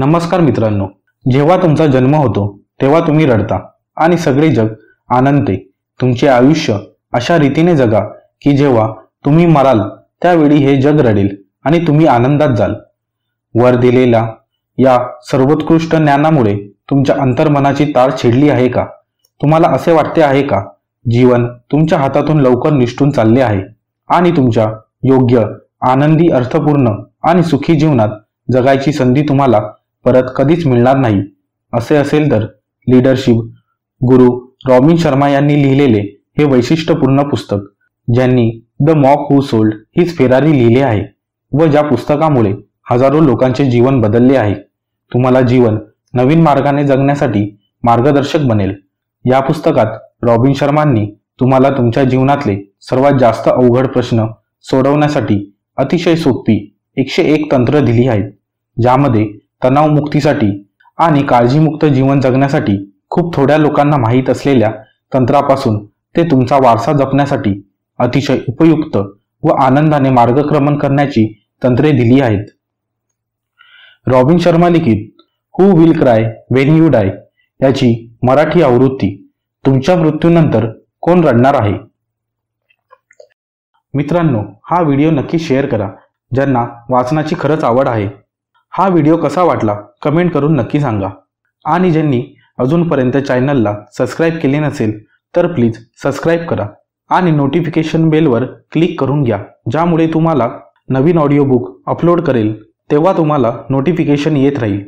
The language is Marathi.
नमस्कार मित्रांनो जेव्हा तुमचा जन्म होतो तेव्हा तुम्ही रडता आणि सगळे जग आनंदते तुमचे आयुष्य अशा रीतीने जगा की जेव्हा तुम्ही मराल त्यावेळी हे जग रडेल आणि तुम्ही आनंदात जाल. वर दिलेल्या या सर्वोत्कृष्ट ज्ञानामुळे तुमच्या अंतर्मनाची तार छेडली आहे का? तुम्हाला असे वाटते आहे का? जीवन तुमच्या हातातून लवकर निष्ठून चालले आहे आणि तुमच्या योग्य आनंदी अर्थपूर्ण आणि सुखी जीवनात जगायची संधी तुम्हाला परत कधीच मिळणार नाही. असे असेल तर लीडरशिप गुरु रॉबिन शर्मा यांनी लिहिलेले हे वैशिष्ट्यपूर्ण पुस्तक ज्यांनी the monk who sold his Ferrari लिहिले आहे व ज्या पुस्तकामुळे हजारो लोकांचे जीवन बदलले आहे. तुम्हाला जीवन नवीन मार्गाने जगण्यासाठी मार्गदर्शक बनेल. या पुस्तकात रॉबिन शर्मांनी तुम्हाला तुमच्या जीवनातले सर्वात जास्त अवघड प्रश्न सोडवण्यासाठी अतिशय सोपी एकशे एक तंत्र दिली आहेत ज्यामध्ये तणावमुक्तीसाठी आणि काळजीमुक्त जीवन जगण्यासाठी खूप थोड्या लोकांना माहीत असलेल्या तंत्रापासून ते तुमचा वारसा जपण्यासाठी अतिशय उपयुक्त व आनंदाने मार्गक्रमण करण्याची तंत्रे दिली आहेत. रॉबिन शर्मा लिखित who will cry when you die याची मराठी आवृत्ती तुमच्या मृत्यूनंतर कोण रडणार आहे? मित्रांनो हा व्हिडिओ नक्की शेअर करा ज्यांना वाचनाची खरंच आवड आहे. हा व्हिडिओ कसा वाटला कमेंट करून नक्की सांगा. आणि ज्यांनी अजूनपर्यंत चॅनलला सबस्क्राईब केले नसेल तर प्लीज सबस्क्राईब करा आणि नोटिफिकेशन बेलवर क्लिक करून घ्या. ज्यामुळे तुम्हाला नवीन ऑडिओ बुक अपलोड करेल तेव्हा तुम्हाला नोटिफिकेशन येत राहील.